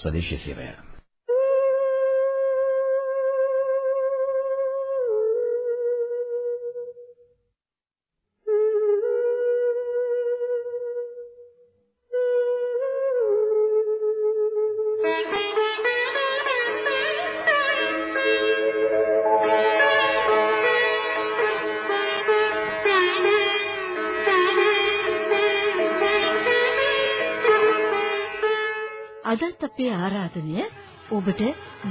ස්වදේශීය සේවය. අදත් අපේ ආරාධනය ඔබට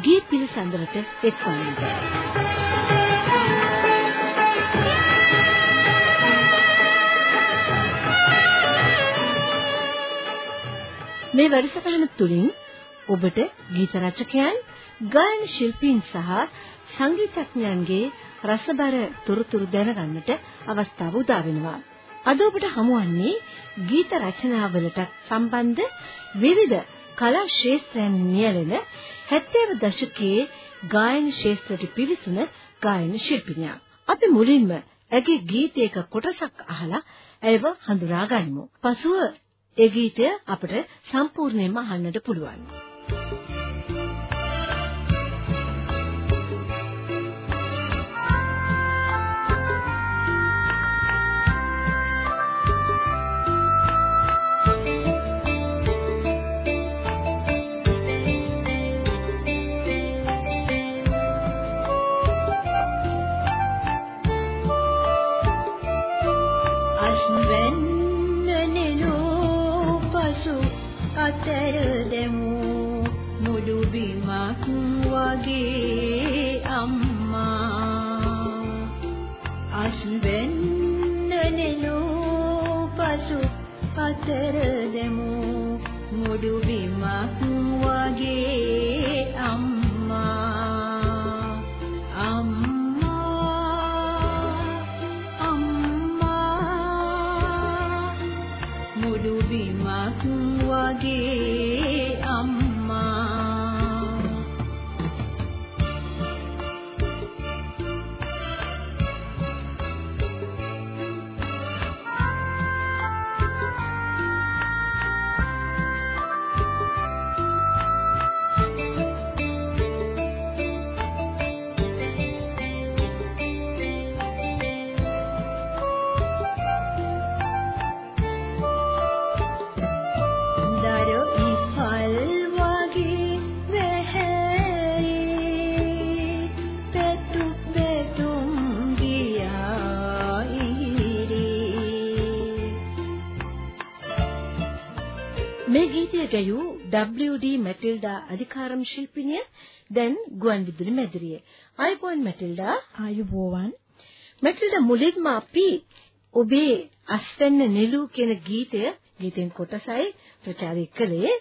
ගී පිළිසඳරට එක්වන්නට. මේ වැඩසටහන තුලින් ඔබට ගීත රචකයන්, ගායන ශිල්පීන් සහ සංගීතඥයන්ගේ රසබර තොරතුරු දැනගන්නට අවස්ථාව උදා වෙනවා. අද ඔබට හමුවන්නේ ගීත රචනාවලට සම්බන්ධ විවිධ කලා ශාස්ත්‍රයන් නියැලෙන 70 දශකයේ ගායන ශාස්ත්‍රයට පිවිසුන ගායන ශිල්පිනියක්. අපි මුලින්ම ඇගේ ගීතයක කොටසක් අහලා ඇයව හඳුනා ගනිමු. පසුව ඒ ගීතය අපට සම්පූර්ණයෙන්ම අහන්නට පුළුවන්. අතර WD මැටිල්ඩා අධිකාරම් ශිල්පිනිය දැන් ගුවන් විදුලි මැදිරියේ. ආයුබෝවන් මැටිල්ඩා. ආයුබෝවන් මැටිල්ඩා මුලින්ම අපි ඔබේ අස්වැන්න නෙළු කියන ගීතය ගීතෙන් කොටසයි ප්‍රචාරය කළේ.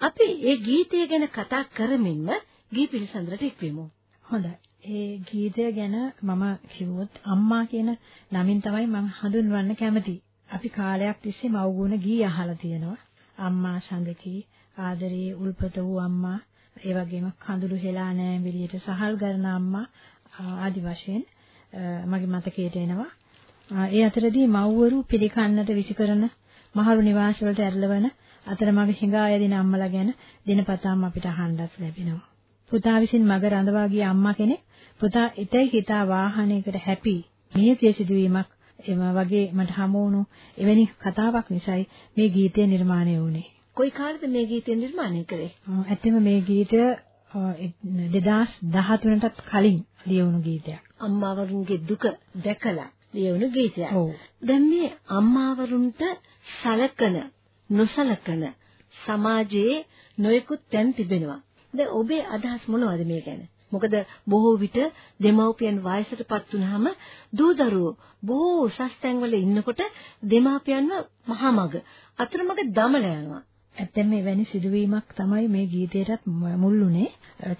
අපි ඒ ගීතය ගැන කතා කරමින්ම ගී පිළිසඳරට එක්වෙමු. හොඳයි ඒ ගීතය ගැන මම කිව්වොත් අම්මා කියන නමින් තමයි මම හඳුන්වන්න කැමති. අපි කාලයක් තිස්සේ මව්ගුණ ගී අහලා තියෙනවා. අම්මා සඳකී ආදරේ උල්පත වූ අම්මා ඒ වගේම කඳුළු හෙලා නෑ විලියට සහල් කරන අම්මා ආදි වශයෙන් මගේ මතකයට එනවා. ඒ අතරදී මව්වරු පිළිකන්නට විසිකරන මහලු නිවාස වලට ඇරලවන අතරමඟ හිඟා යදින අම්මලා ගැන දිනපතාම අපිට අහන්නත් ලැබෙනවා. පුතා විසින් මග රඳවා ගිය අම්මා කෙනෙක් පුතා ඉතයි හිතා වාහනයකට හැපි මිය පිය සිදුවීමක් එම වගේ මට හමු වුණු එවැනි කතාවක් නිසායි මේ ගීතය නිර්මාණය වුණේ. කොයි කාලෙද මේ ගීතය නිර්මාණය කළේ? ඇත්තම මේ ගීතය 2013ටත් කලින් ලියවුණු ගීතයක්. අම්මාවරුන්ගේ දුක දැකලා ලියවුණු ගීතයක්. දැන් මේ අම්මාවරුන්ට සලකන නොසලකන සමාජයේ නොයෙකුත් තැන් තිබෙනවා. දැන් ඔබේ අදහස් මොනවද මේ ගැන? මොකද බොහෝ විට දෙමව්පියන් වයසටපත් වුනහම දූ දරුවෝ බොහෝ උසස් තැන්වල ඉන්නකොට දෙමාපියන්ව මහමග අතරමඟ දමලා යනවා. ඇත්තම එවැනි සිදුවීමක් තමයි මේ ගීතයටත් මුල්ුනේ.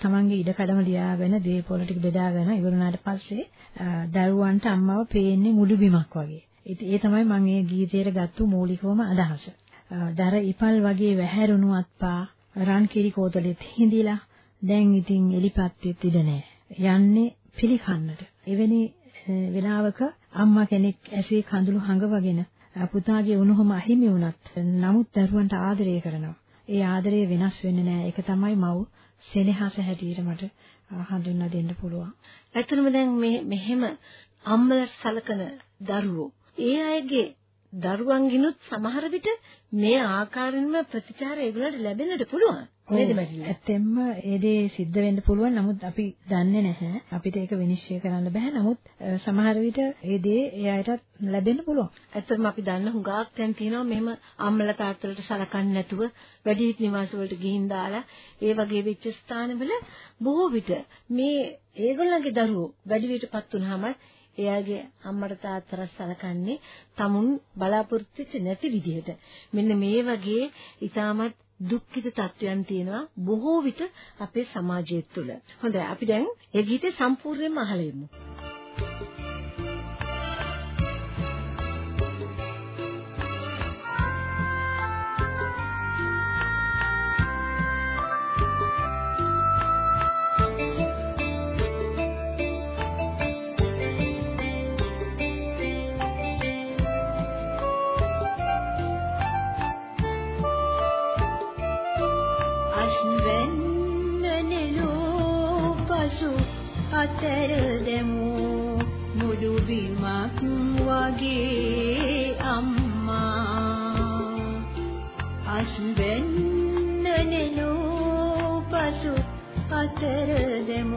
තමන්ගේ ඉඩකඩම ලියාගෙන දේපොළ ටික බෙදාගෙන ඉවරුනාට පස්සේ දරුවන්ට අම්මව පේන්නේ මුළු බිමක් වගේ. ඉතින් ඒ තමයි මම මේ ගීතයට ගත්තු මූලිකවම අදහස. දර ඉපල් වගේ වැහැරුණු අත්පා රන් කිරි කෝතලෙත් හිඳිලා දැන් ඉතින් එලිපත්ෙත් ඉඩ නැහැ. යන්නේ පිළිකන්නට. එවැනි වෙලාවක අම්මා කෙනෙක් ඇසේ කඳුළු හඟවගෙන පුතාගේ උණුහුම අහිමි වුණත් නමුත් දරුවන්ට ආදරය කරනවා. ඒ ආදරය වෙනස් වෙන්නේ නැහැ. ඒක තමයි මව් සෙනෙහස හැටියට මට හඳුන්වා දෙන්න පුළුවන්. ඇත්තටම දැන් මේ මෙහෙම අම්මලට සලකන දරුවෝ ඒ අයගේ දරුවන්ගිනුත් සමහර විට මේ ආකාරයෙන්ම ප්‍රතිචාර ඒගොල්ලන්ට ලැබෙන්නට පුළුවන්. නේද මැටිලා? ඇත්තෙන්ම ඒ දේ සිද්ධ වෙන්න පුළුවන්. නමුත් අපි දන්නේ නැහැ. අපිට ඒක විනිශ්චය කරන්න බෑ. නමුත් සමහර විට ඒ දේ එයාටත් ලැබෙන්න පුළුවන්. ඇත්තටම අපි දන්න හුඟක් දැන් තියෙනවා මෙහෙම අම්මලා තාත්තලට සලකන්නේ නැතුව වැඩිහිටි නිවාස වලට ගිහින් දාලා ඒ වගේ වෙච්ච ස්ථානවල බොහෝ විට මේ ඒගොල්ලන්ගේ දරුවෝ වැඩි විටපත් වුනහම එයාගේ අම්මට තාත්තට සලකන්නේ tamun බලාපොරොත්තු නැති විදිහට. මෙන්න මේ වගේ ඊටමත් දුක්ඛිත තත්වයන් තියෙනවා බොහෝ විට අපේ සමාජය තුළ. හොඳයි අපි දැන් ඒ ගීතේ සම්පූර්ණයෙන්ම අහලා ඉමු. අතර දෙමු මුඩු බිමක් වගේ අම්මා අස්වෙන්න නෙනෝ පසු අතර දෙමු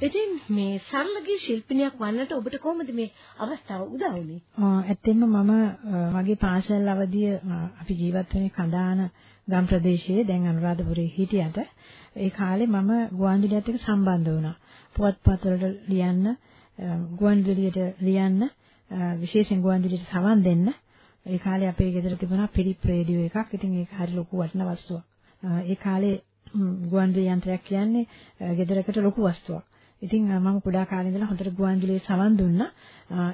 ඉතින් මේ සරලගේ ශිල්පිනියක් වන්නට ඔබට කොහොමද මේ අවස්ථාව උදා වුනේ? ඇත්තෙන්ම මම මගේ පාසල් අවදිය අපි ජීවත් වෙන්නේ කඳාන ගම් ප්‍රදේශයේ දැන් අනුරාධපුරයේ හිටියට ඒ කාලේ මම ගුවන්විදුලියත් එක්ක සම්බන්ධ වුණා. පුවත්පත් වලට ලියන්න, ගුවන්විදුලියට ලියන්න, විශේෂයෙන් ගුවන්විදුලියට සවන් දෙන්න. ඒ කාලේ අපේ ගෙදර තිබුණා පිරිත් රේඩියෝ එකක්. ඉතින් ඒක හරි ලොකු වටිනා වස්තුවක්. ඒ කාලේ ගුවන්විදුලි යන්ත්‍රයක් කියන්නේ ගෙදරකට ලොකු වස්තුවක්. ඉතින් මම කුඩා කාලේ ඉඳලා හොඳට ගුවන්විදුලියේ සවන් දුන්නා.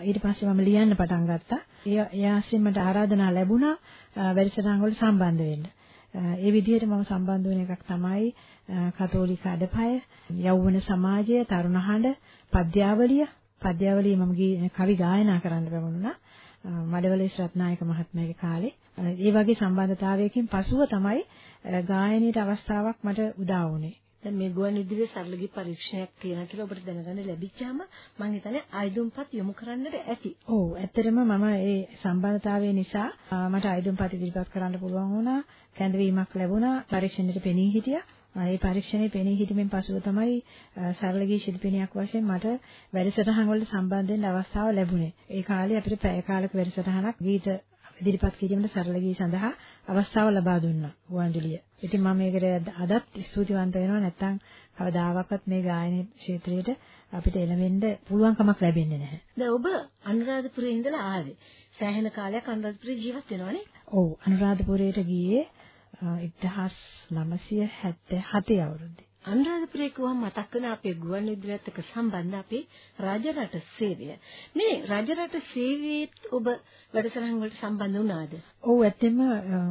ඊට පස්සේ මම ලියන්න පටන් ගත්තා. ඒ ආසින් මට ආරාධනා ලැබුණා වැඩසටහන් වලට සම්බන්ධ වෙන්න. ඒ විදිහට මම සම්බන්ධ වෙන එකක් තමයි කතෝලික අඩපය, යෞවන සමාජය, තරුණ හඬ, පද්‍යාවලිය. පද්‍යාවලිය මම කවි ගායනා කරන්න ලැබුණා. මඩවලේ රත්නායක මහත්මයාගේ කාලේ. ඒ වගේ සම්බන්ධතාවයකින් පසුව තමයි ගායනයේ අවස්ථාවක් මට උදා වුණේ. දැන් මේ ගුවන් විදුලියේ සරලගී පරීක්ෂණයක් තියෙනවා කියලා ඔබට දැනගන්න ලැබිච්චාම මම හිතන්නේ ආයුධම්පත් යොමු කරන්නට ඇති. ඔව් ඇත්තටම මම ඒ සම්බන්ධතාවය නිසා මට ආයුධම්පත් ඉදිරිපත් කරන්න පුළුවන් වුණා. කැඳවීමක් ලැබුණා. පරීක්ෂණයට පෙනී හිටියා. ඒ පරීක්ෂණයේ පෙනී සිටීමෙන් පසුව තමයි සරලගී ශිල්පිනියක් වශයෙන් මට වැඩසටහන් වලට සම්බන්ධ වෙන්න අවස්ථාව ලැබුණේ. ඒ කාලේ අපිට පැය කාලක වැඩසටහනක් ගීත ඉදිරිපත් කිරීමට සරලගී සඳහා අවස්ථාව ලබා දුන්නා ගුවන්විදුලිය. ඉතින් මම මේකට අදත් ස්තුතිවන්ත වෙනවා නැත්නම් කවදාවත් මේ ගායන ක්ෂේත්‍රයට අපිට එළවෙන්න පුළුවන්කමක් ලැබෙන්නේ නැහැ. දැන් ඔබ අනුරාධපුරේ ඉඳලා ආවේ. සෑහෙන කාලයක් අනුරාධපුරේ ජීවත් වෙනවනේ? ඔව් අනුරාධපුරයට ගියේ 1977 අවුරුද්දේ. අනුරාධපුරේ කිව්වම මතක් වෙන අපේ ගුවන් විදුලියත් එක්ක සම්බන්ධ අපේ රජරට සේවය. මේ රජරට සේවයේත් ඔබ වැඩසටහන් වලට සම්බන්ධ වුණාද? ඔව් ඇත්තෙන්ම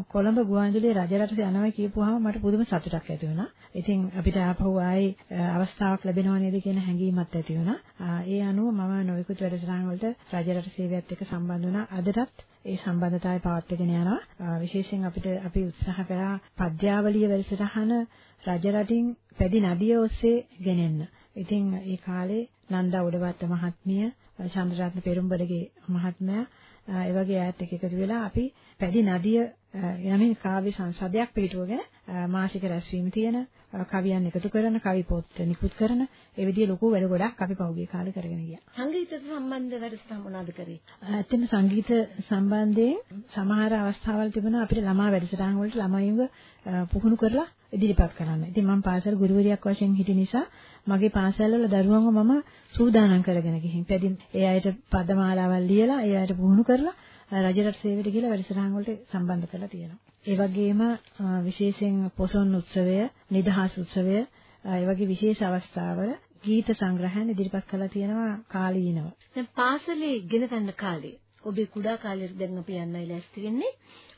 කොළඹ ගුවන් විදුලියේ රජරට යනවා කියපුවාම මට පුදුම සතුටක් ඇති වුණා. ඉතින් අපිට ආපහු ආයේ අවස්ථාවක් ලැබෙනව නේද කියන හැඟීමක් ඇති වුණා. ඒ අනුව මම නොයෙකුත් වැඩසටහන් වලට රජරට සේවයත් එක්ක සම්බන්ධ වුණා. අදටත් ඒ සම්බන්ධතාවය පවත්වාගෙන යනවා. විශේෂයෙන් අපිට අපි උත්සාහ කරා පද්‍යාවලිය වැඩසටහන රජ රටින් පැදි නදිය ඔස්සේ ගෙනෙන්න. ඉතින් ඒ කාලේ නන්දා උඩවත්ත මහත්මිය, චන්ද්‍රරත්න පෙරුම්බඩගේ මහත්මයා ඒ වගේ ඈත් එක්ක එකතු වෙලා අපි පැදි නදිය යමින් කාව්‍ය සංසදයක් පිටුවගෙන මාසික රැස්වීම තියෙන කවියන් එකතු කරන කවි පොත් නිකුත් කරන ඒ විදිහේ ලොකු වැඩ ගොඩක් අපි පහුගිය කාලේ කරගෙන ගියා. සංගීතයට සම්බන්ධ වැඩසටහන් මොනවද කරේ? ඇත්තටම සංගීත සම්බන්ධයෙන් සමහර අවස්ථාවල් තිබුණා අපිට ළමා වැඩසටහන් වලට ළමයින්ව පුහුණු කරලා ඉදිරිපත් කරන්න. ඉතින් මම පාසල් ගුරුවරියක් වශයෙන් හිටි නිසා මගේ පාසල්වල දරුවන්ව මම සූදානම් කරගෙන ගිහින් පැදින් ඒ අයට පදමාලාවල් ලියලා ඒ අයට පුහුණු කරලා රජරට සේවයට ගිහලා වැඩසටහන් වලට සම්බන්ධ කරලා තියෙනවා. ඒ වගේම විශේෂයෙන් පොසොන් උත්සවය, නිදහස් උත්සවය, ඒ වගේ විශේෂ අවස්ථාවල ගීත සංග්‍රහයන් ඉදිරිපත් කරලා තියෙනවා කාලීනව. දැන් පාසලේ ඉගෙන ගන්න කාලේ ඔබේ කුඩා කාලේ දැන් අපි යන්නයි ලෑස්ති වෙන්නේ.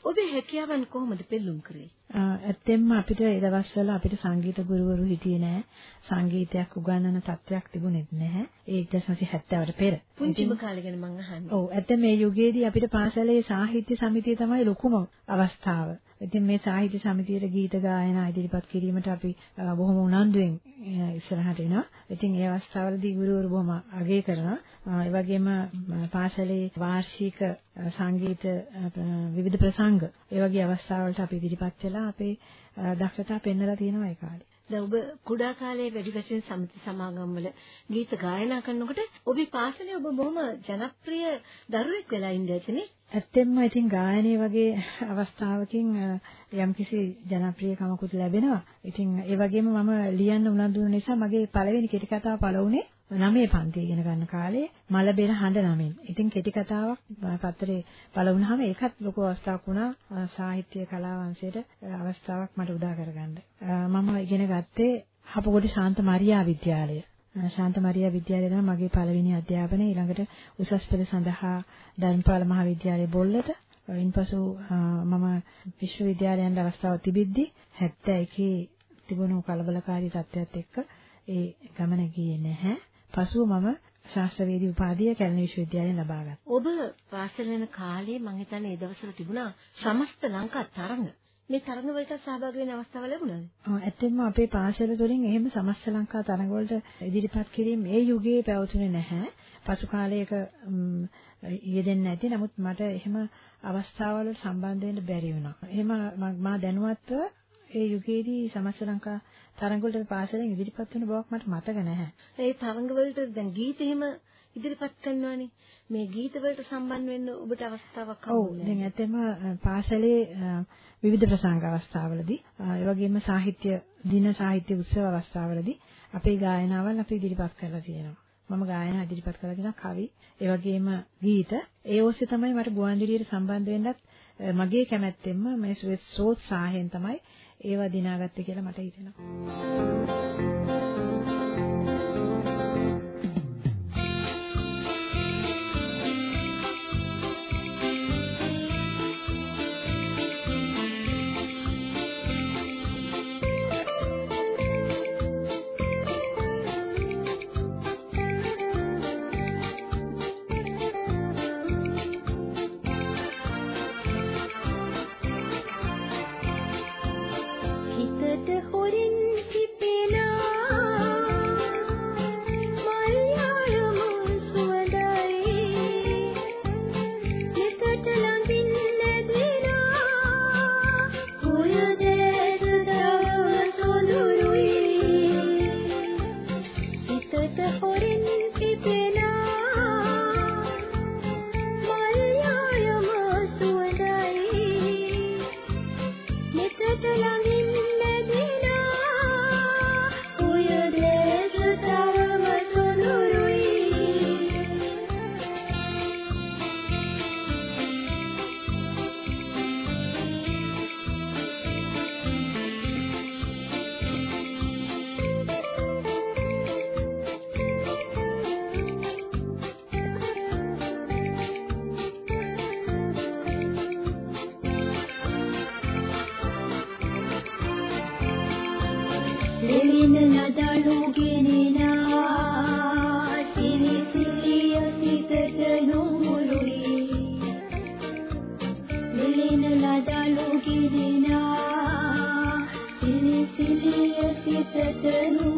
ඔබේ හැකියාවන් කොහොමද පෙන්눔 කරේ? ඇත්තෙන්ම අපිට ඒ දවස්වල අපිට සංගීත ගුරුවරු හිටියේ නැහැ. සංගීතයක් උගන්වන තත්ත්වයක් තිබුණෙත් නැහැ. ඒ 1970ට පෙර. පුංචිම කාලේ ගැන මම අහන්නේ. ඔව් ඇත්තම මේ යුගයේදී අපිට පාසලේ සාහිත්‍ය සමිතිය තමයි ලොකුම අවස්ථාව. ඉතින් මේ සාහිත්‍ය සමිතියේ ගීත ගායනා ඉදිරිපත් කිරීමට අපි බොහොම උනන්දුවෙන් ඉස්සරහට එනවා. ඉතින් ඒ අවස්ථාවලදී ගුරුවරු බොහොම අගය කරනවා. ඒ වගේම පාසලේ වාර්ෂික සංගීත විවිධ ප්‍රසංග ඒ වගේ අවස්ථාවලට අපි ඉදිරිපත් වෙලා අපේ දක්ෂතා පෙන්වලා තියෙනවා ඒ කාලේ. දැන් ඔබ කුඩා කාලයේ වැඩි වශයෙන් සමිති සමාගම් වල ගීත ගායනා කරනකොට ඔබේ පාසලේ ඔබ බොහොම ජනප්‍රිය දරුවෙක් වෙලා ඉඳ ඇතිනේ. ඇත්තෙන්ම ඉතින් ගායනයේ වගේ අවස්ථාවකින් යම්කිසි ජනප්‍රියකමකුත් ලැබෙනවා. ඉතින් ඒ වගේම මම ලියන්න උනන්දු වෙන නිසා මගේ පළවෙනි කෙටි කතාව පළ වුණේ නවයේ පන්ති ඉගෙන ගන්න කාලේ මල බෙර හඬ නමින්. ඉතින් කෙටි කතාවක් පත්තරේ පළ වුණාම ඒකත් ලොකු අවස්ථාවක් වුණා සාහිත්‍ය කලාවංශයට අවස්ථාවක් මට උදා කරගන්න. මම ඉගෙන ගත්තේ හපකොටි ශාන්ත මරියා විද්‍යාලය. ශාන්ත මරියා විද්‍යාලය තමයි මගේ පළවෙනි අධ්‍යාපනය. ඊළඟට උසස් පෙළ සඳහා ධර්මපාල මහාවිද්‍යාලයේ බොල්ලට ඉන්පසු මම විශ්වවිද්‍යාලයන්ට අවස්ථාව තිබිද්දි 71 තිබුණු කලබලකාරී තත්ත්වයක් එක්ක ඒ ගමන ගියේ නැහැ. පසුව මම ශාස්ත්‍රවේදී උපාධිය කැලණි විශ්වවිද්‍යාලයෙන් ලබා ගත්තා. ඔබ පාසල් යන කාලේ මම හිතන්නේ ඒ දවස්වල තිබුණා සමස්ත ලංකා තරඟ. මේ තරඟ වලට සහභාගී වෙන්න අවස්ථාව ලැබුණාද? ඔව් ඇත්තෙන්ම අපේ පාසල තුළින් එහෙම සමස්ත ලංකා තරඟ වලට ඉදිරිපත් කිරීම මේ යුගයේ පැවතුනේ නැහැ. පසු කාලයක යෙදෙන්නේ නැති. නමුත් මට එහෙම අවස්ථාවල් සම්බන්ධ වෙන්න බැරි වුණා. එහෙම මා දැනුවත්ව ඒ යුගයේදී සමස්ත ලංකා තරඟ වලට පාසලෙන් ඉදිරිපත් වෙන බවක් මට මතක නැහැ. ඒ තරඟ වලට දැන් ගීත එහෙම ඉදිරිපත් කරනවානේ. මේ ගීත වලට සම්බන්ධ වෙන්න ඔබට අවස්ථාවක් හම්බුනේ. ඔව් දැන් ඇත්තම පාසලේ විවිධ ප්‍රසංග අවස්ථාවලදී ඒ වගේම සාහිත්‍ය දින සාහිත්‍ය උත්සව අවස්ථාවලදී අපේ ගායනාවල් අපි ඉදිරිපත් කරලා තියෙනවා. මම ගායනා ඉදිරිපත් කරලා තියෙනවා කවි, ඒ වගේම ගීත. ඒ ඔස්සේ තමයි මට ගුවන්විදුලියට සම්බන්ධ වෙන්නත් මගේ කැමැත්තෙන්ම මේ සෝත්සාහයෙන් තමයි ඒවා දිනාගත්තේ කියලා මට හිතෙනවා. تتلو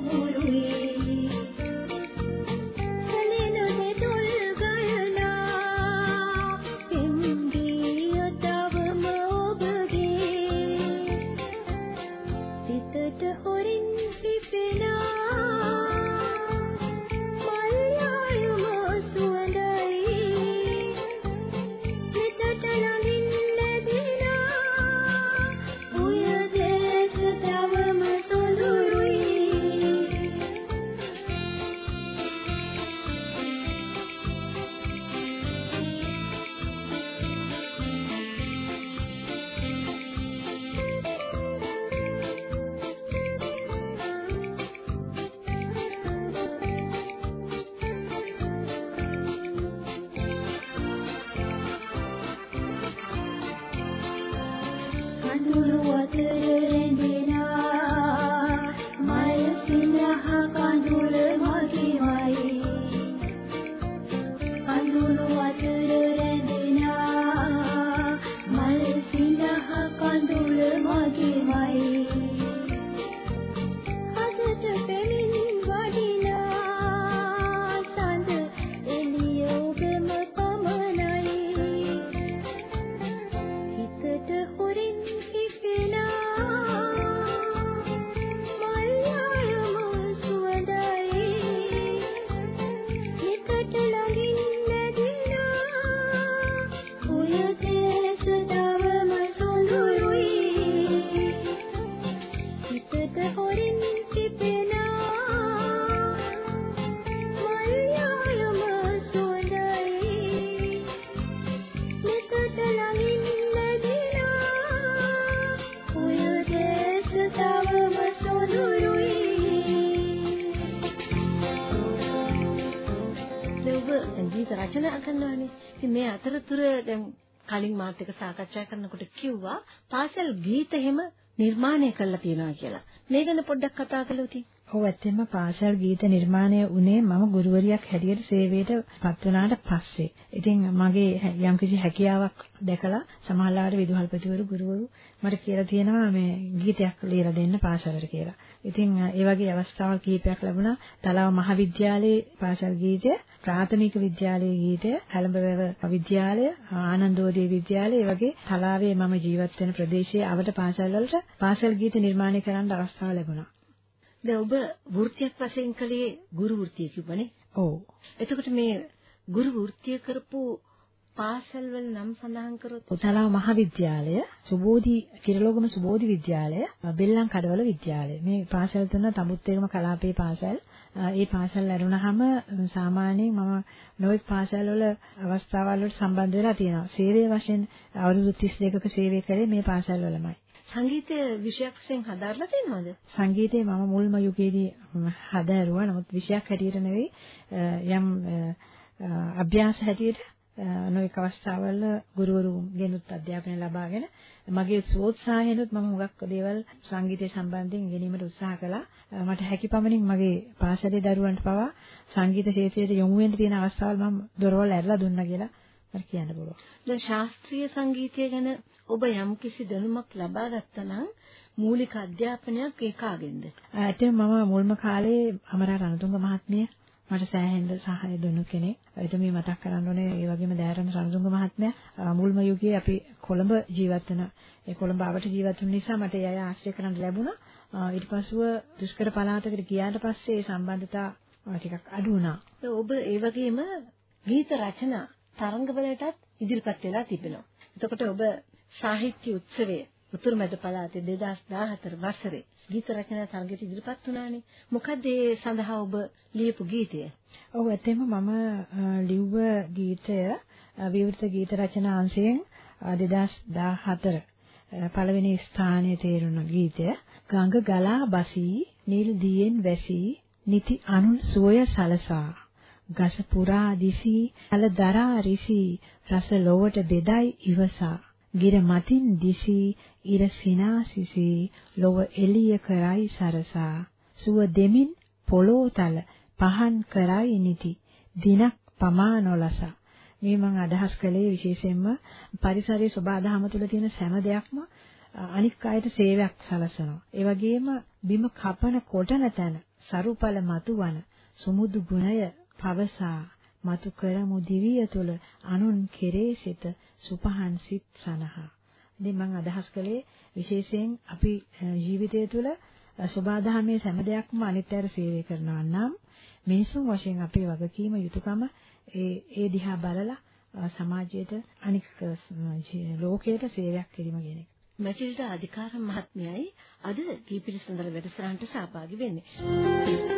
Mahabharata. රචනා කරනවානේ. ඉතින් මේ අතරතුර දැන් කලින් මාත් එක්ක සාකච්ඡා කරනකොට කිව්වා පාසල් ගීත එහෙම නිර්මාණය කරලා තියෙනවා කියලා. මේ ගැන පොඩ්ඩක් කතා කළොත්. ඔව් ඇත්තෙන්ම පාසල් ගීත නිර්මාණය වුණේ මම ගුරුවරියක් හැටියට සේවයට පත් වුණාට පස්සේ. ඉතින් මගේ යම්කිසි හැකියාවක් දැකලා සමහරවිට විදුහල්පතිවරු ගුරුවරු මට කියලා තියෙනවා මේ ගීතයක් ලියලා දෙන්න පාසලට කියලා. ඉතින් ඒ වගේ අවස්ථාවල් කිහිපයක් ලැබුණා. තලාව මහවිද්‍යාලයේ පාසල් ගීතය, ප්‍රාථමික විද්‍යාලයේ ගීතය, කලඹවැව විද්‍යාලය, ආනන්දෝදය විද්‍යාලය, ඒ වගේ තලාවේ මම ජීවත් වෙන ප්‍රදේශයේ අවට පාසල් වලට පාසල් ගීත නිර්මාණය කරන්න අවස්ථාව ලැබුණා. දැන් ඔබ වෘත්තියක් වශයෙන් කළේ ගුරු වෘත්තිය කිව්වනේ. ඔව්. එතකොට මේ ගුරු වෘත්තිය කරපු පාසල් වල නම් සඳහන් කරොත් උතලාව මහවිද්‍යාලය, සුබෝධි කිරලෝගම සුබෝධි විද්‍යාලය, බෙල්ලන් කඩවල විද්‍යාලය. මේ පාසල් තුන තමුත්තේගම කලාපේ පාසල්. ඒ පාසල් ලැබුණාම සාමාන්‍යයෙන් මම නොයෙක් පාසල් වල අවස්ථාවල් වලට සම්බන්ධ වෙලා තියෙනවා. සේවයේ වශයෙන් අවුරුදු 32ක සේවය කරේ මේ පාසල් වලමයි. සංගීතය විෂයක් වශයෙන් හදාarලා තියෙනවද? සංගීතේ මම මුල්ම යුගයේදී හදාරුවා. නමුත් විෂයක් හැටියට නෙවෙයි යම් අභ්‍යාස හැටියට නොඑක අවස්ථාවල ගුරුවරුන්ගෙනුත් අධ්‍යාපනය ලබාගෙන මගේ සෝත්සාහයෙන්ුත් මම හුඟක් දේවල් සංගීතය සම්බන්ධයෙන් ඉගෙනීමට උත්සාහ කළා. මට හැකි පමණින් මගේ පාසලේ දරුවන්ට පවා සංගීත ක්ෂේත්‍රයට යොමු වෙන්න තියෙන අවස්ථාවල් මම දොරවල් ඇරලා දුන්නා කියලා මට කියන්න පුළුවන්. දැන් ශාස්ත්‍රීය සංගීතය ගැන ඔබ යම්කිසි දැනුමක් ලබා ගත්තා නම් මූලික අධ්‍යාපනයක් ඒකාගෙන්ද? ඇත්තටම මම මුල්ම කාලේ අමරා රණතුංග මහත්මිය මට සෑහෙන සහාය දුන්නු කෙනෙක්. ඒත් මේ මතක් කරන්න ඕනේ ඒ වගේම දයාරණ රණතුංග මහත්මයා මුල්ම යුගයේ අපි කොළඹ ජීවත් වෙන ඒ කොළඹ ආවට ජීවත් වුන නිසා මට ඒ අය ආශ්‍රය කරන්න ලැබුණා. ඊට පස්සුව දුෂ්කර පළාතකට ගියාට පස්සේ ඒ සම්බන්ධතා ටිකක් අඩු වුණා. ඔබ ඒ වගේම ගීත රචනා තරංගවලටත් ඉදිරිපත් වෙලා තිබෙනවා. එතකොට ඔබ සාහිත්‍ය උත්සවයේ උතුරුමැද පළාතේ 2014 වසරේ ගීත රචනා තරගයට ඉදිරිපත් වුණානේ. මොකද ඒ සඳහා ඔබ ලියපු ගීතය? ඔව් ඇත්තෙම මම ලිව්ව ගීතය විවෘත ගීත රචනා අංශයෙන් 2014 පළවෙනි ස්ථානයේ තේරුණ ගීතය ගඟ ගලා බසී නිල් දියෙන් වැසී නිති අනුන් සුවය සලසා ගස පුරා දිසී අල දරා රිසී රස ලොවට බෙදයි ඉවසා ගිර මතින් දිසී ඉර සිනාසිසී ලොව එළිය කරයි සරසා. සුව දෙමින් පොළොතල පහන් කරයි නිති. දිනක් පමා නොලස. මේ මම අදහස් කළේ විශේෂයෙන්ම පරිසරයේ සබාධම තුළ තියෙන සෑම දෙයක්ම අනික් අයට සේවයක් සලසනවා. ඒ වගේම බිම කපන කොටන තැන සරුපල මතුවන සුමුදු ගුණය පවසා. මතු කරමු දිවිය තුළ අනුන් කෙරේ සිට සුපහන් සිත් සනහා. ඉතින් මම අදහස් කළේ විශේෂයෙන් අපි ජීවිතය තුළ සබාධමයේ සෑම දෙයක්ම අනිත්‍යර සේවය කරනවා නම් මිනිසුන් වශයෙන් අපේ වගකීම යුතුයකම ඒ ඒ දිහා බලලා සමාජයට අනික් ලෝකයට සේවයක් කිරීම කියන එක. මැටිල්ඩා අධිකාර මහත්මයයි අද කීපිරි සඳර වැඩසටහනට සහභාගී වෙන්නේ.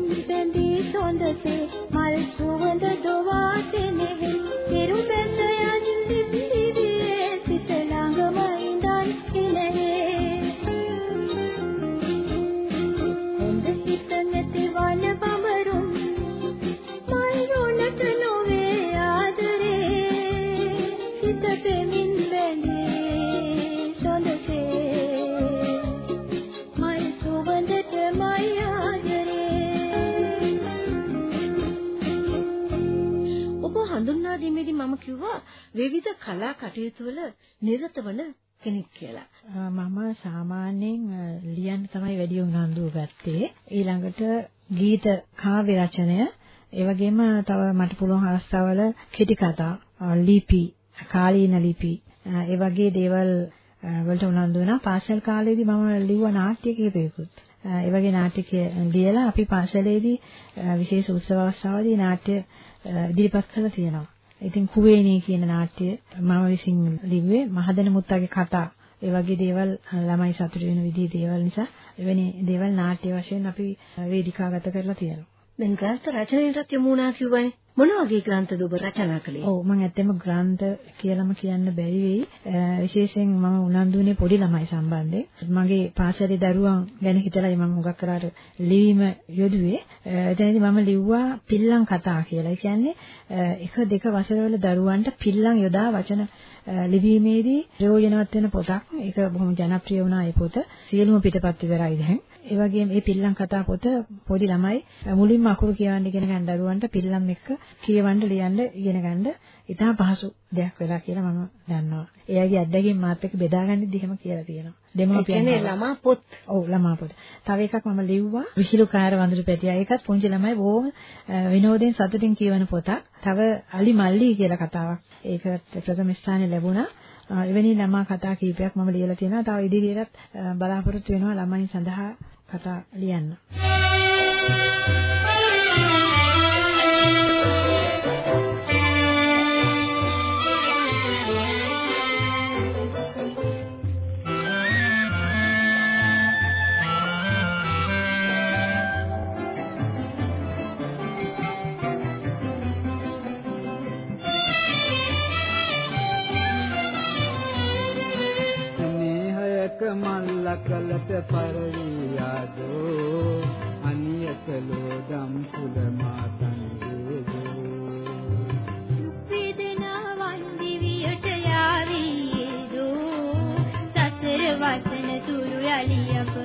බැඳී සොඳසේ මල් සුවඳ දොවා දෙනෙහි පෙරුමැද විවිධ කලා කටයුතු වල නිරත වන කෙනෙක් කියලා. මම සාමාන්‍යයෙන් ලියන්න තමයි වැඩි උනන්දුව ගත්තේ. ඊළඟට ගීත කාව්‍ය රචනය, ඒ වගේම තව මට පුළුවන් අවස්ථාවල කෙටි කතා, ලිපි, කාලීන ලිපි, ඒ වගේ දේවල් වලට උනන්දු වෙනවා. පාසල් කාලේදී මම ලිව්ව නාට්‍ය කිහිපයකුත්. ඒ වගේ නාට්‍ය ලියලා අපි පාසලේදී විශේෂ උත්සව අවස්ථාවලදී නාට්‍ය ඉදිරිපත් කරලා තියෙනවා. ඉතින් කුවේණී කියන නාට්‍ය මම විසින් ලිව්වේ මහදෙන මුත්තාගේ කතා. ඒ වගේ දේවල් ළමයි සතුටු වෙන විදිහේ දේවල් නිසා එවැනි දේවල් නාට්‍ය වශයෙන් අපි වේදිකාගත කරලා තියෙනවා. දැන් ග්‍රන්ථ රචනයටත් යමු වුණා කිව්වනේ. මොන වගේ ග්‍රන්ථද ඔබ රචනා කළේ? ඔව් මම ඇත්තම ග්‍රන්ථ කියලාම කියන්න බැරි වෙයි. විශේෂයෙන් මම උනන්දු වෙන්නේ පොඩි ළමයි සම්බන්ධයෙන්. මගේ පාසලේ දරුවන් ගැන හිතලායි මම හුඟක් කරාට ලිවීම යොදුවේ. එතනදී මම ලිව්වා පිල්ලම් කතා කියලා. ඒ කියන්නේ එක දෙක වසරවල දරුවන්ට පිල්ලම් යොදා වචන ලිවීමේදී ප්‍රයෝජනවත් වෙන පොතක්. ඒක බොහොම ජනප්‍රිය වුණා ඒ පොත. සියලුම පිටපත් ඉවරයි දැන්. ඒ වගේම මේ පිල්ලම් කතා පොත පොඩි ළමයි මුලින්ම අකුරු කියවන්න ඉගෙන ගන්න දරුවන්ට පිල්ලම් එක්ක කියවන්න ලියන්න ඉගෙන ගන්න ඉතා පහසු දෙයක් වෙලා කියලා මම දන්නවා. එයාගේ අත්දැකීම් මාත් එක්ක බෙදාගන්නෙත් එහෙම කියලා තියෙනවා. දෙමව්පියන් ළමා පොත්. ඔව් ළමා පොත්. තව එකක් මම ලිව්වා විහිළුකාර වඳුරු පැටියා. ඒකත් පුංචි ළමයි බොහොම විනෝදයෙන් සතුටින් කියවන පොතක්. තව අලි මල්ලි කියලා කතාවක්. ඒකට ප්‍රථම ස්ථානය ලැබුණා. එවැනි ළමා කතා කීපයක් මම ලියලා තියෙනවා. තව ඉදිරියටත් බලාපොරොත්තු වෙනවා ළමයින් සඳහා 他这儿练了。ලියන්න. මල්ලකලට පරවියාදෝ අනියතලෝ දම් කුල මාතන් වේදනාවන් දිවියට යාවීදෝ සතර වසන තුරු යලියප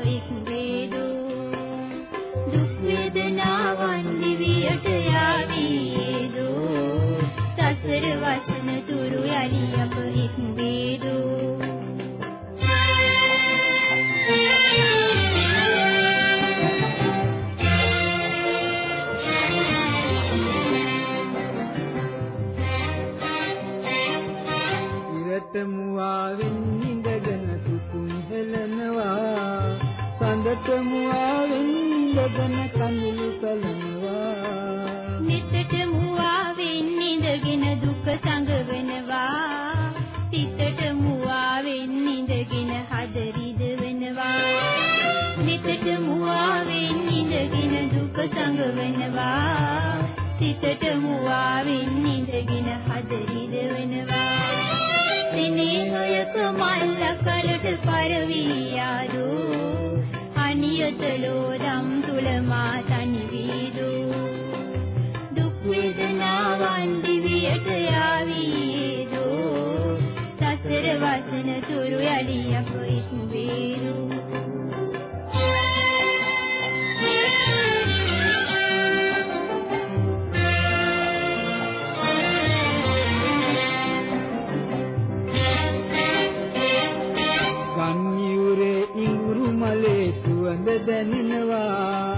දැනෙනවා.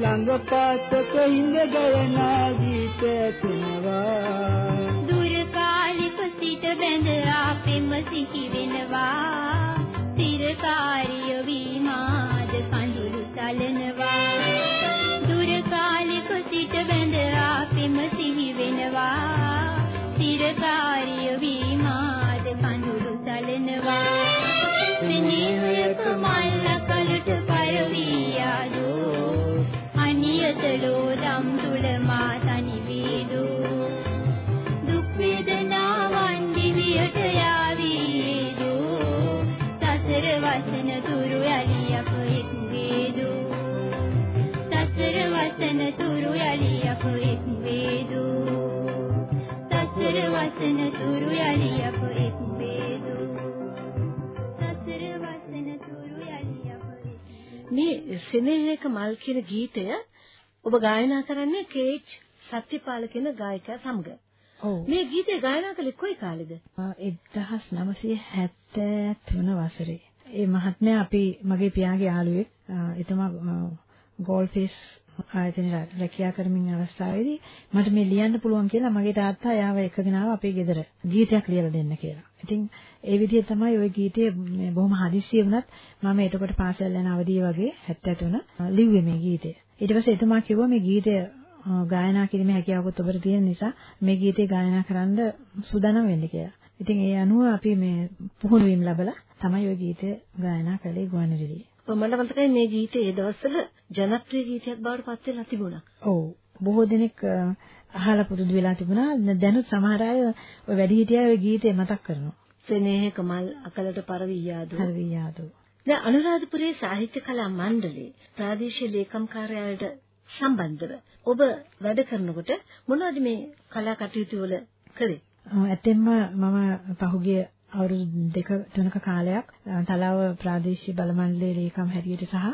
ළඟ පාතක ඉඳ ගයනා ගීත ඇතෙනවා දුර කාලික සිට බැඳ ආපෙම සිහි වෙනවා. තිරකාරිය වීමාද කඳුළු සලනවා දුර කාලික සිට බැඳ ආපෙම සිහි වෙනවා. තිරකාරිය යලියක් එක් වේදෝ සසර වසන තුරු යලියක් එක් වේදෝ මේ සෙනෙහක මල් කියන ගීතය ඔබ ගායනා කරන්නේ කේච් සත්‍යපාල කියන ගායකයා සමග. ඔව්. මේ ගීතය ගායනා කළේ කොයි කාලෙද? 1973 වසරේ. ඒ මහත්මයා අපි මගේ පියාගේ යාළුවෙක්. එතුමා ගෝල්ෆිෂ් ආයතනයේ රැකියා කරමින් අවස්ථාවේදී මට මේ ලියන්න පුළුවන් කියලා මගේ තාත්තා යාව එකගෙන ආව අපේ ගෙදර ගීතයක් ලියලා දෙන්න කියලා. ඉතින් ඒ විදිහට තමයි ওই ගීතය බොහොම හදිස්සිය වුණත් මම එතකොට පාසල් යන අවදියේ වගේ 73 ලිව්වේ මේ ගීතය. ඊට පස්සේ එතුමා කිව්වා මේ ගීතය ගායනා කිරීමේ හැකියාවකුත් ඔබට තියෙන නිසා මේ ගීතය ගායනා කරන්න සූදානම් වෙන්න කියලා. ඉතින් ඒ අනුව අපි මේ පුහුණු වීම ලැබලා තමයි ওই ගීතය ගායනා කළේ ගුවන්විදුලියේ. මට මතකයි මේ ගීතය ඒ දවස්වල ජනප්‍රිය ගීතයක් බවට පත් වෙලා තිබුණා. ඔව්. බොහෝ දෙනෙක් අහලා පුරුදු වෙලා තිබුණා. දැනුත් සමහර අය ඔය වැඩිහිටියෝ ඔය ගීතේ මතක් කරනවා. සෙනෙහක මල් අකලට පරවියාදු. හරි යාදෝ. දැන් අනුරාධපුරයේ සාහිත්‍ය කලා මණ්ඩලයේ ප්‍රාදේශීය ලේකම් කාර්යාලයට සම්බන්ධව ඔබ වැඩ කරනකොට මොනවද මේ කලා කටයුතු වල කළේ? ඇත්තෙන්ම මම පහුගිය අවුරුදු දෙක තුනක කාලයක් අ, තලාව ප්‍රාදේශීය බල මණ්ඩලයේ ලේකම් හැටියට සහ අ,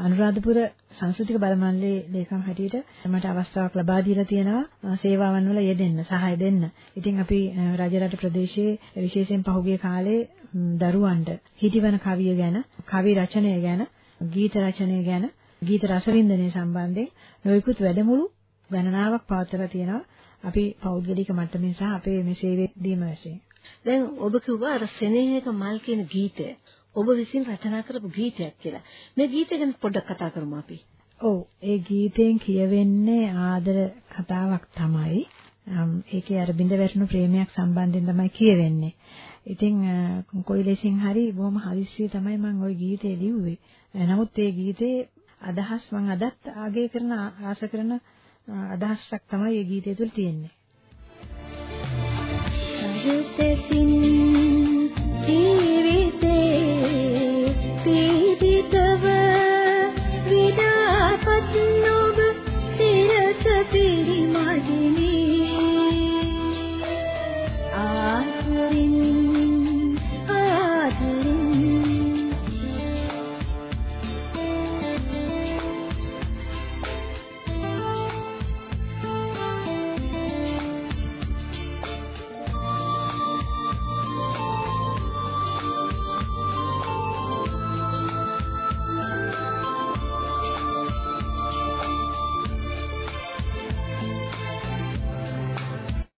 අනුරාධපුර සංස්කෘතික බල මණ්ඩලයේ ලේකම් හැටියට මට අවස්ථාවක් ලබා දීලා තියෙනවා අ, සේවාවන් වල යෙදෙන්න සහාය දෙන්න. ඉතින් අපි අ, රජරට ප්‍රදේශයේ විශේෂයෙන් පහුගිය කාලේ ම්, දරුවන්ට හිටිවන කවිය ගැන, කවි රචනය ගැන, ගීත රචනය ගැන, ගීත රසවින්දනය සම්බන්ධයෙන් නොයෙකුත් වැඩමුළු ගණනාවක් පවත්වලා තියෙනවා. අපි පෞද්ගලික මට්ටමින් සහ අපේ මේ සේවය දීම වශයෙන්. දැන් ඔබ කිව්වා අර සෙනෙහක මල් කියන ගීතය ඔබ විසින් රචනා කරපු ගීතයක් කියලා. මේ ගීතය ගැන පොඩ්ඩක් කතා කරමු අපි. ඔව් ඒ ගීතයෙන් කියවෙන්නේ ආදර කතාවක් තමයි. අම්, ඒකේ අර බිඳ වැටුණු ප්‍රේමයක් සම්බන්ධයෙන් තමයි කියවෙන්නේ. ඉතින් අ, කොයි ලෙසින් හරි බොහොම හදිස්සිය තමයි මම ওই ගීතේ ලිව්වේ. අ, නමුත් ඒ ගීතේ අදහස් මම අදත් ආගේ කරන ආ- ආස කරන අ, අදහසක් තමයි ඒ ගීතය තුළ තියෙන්නේ. සුදු සෙතින්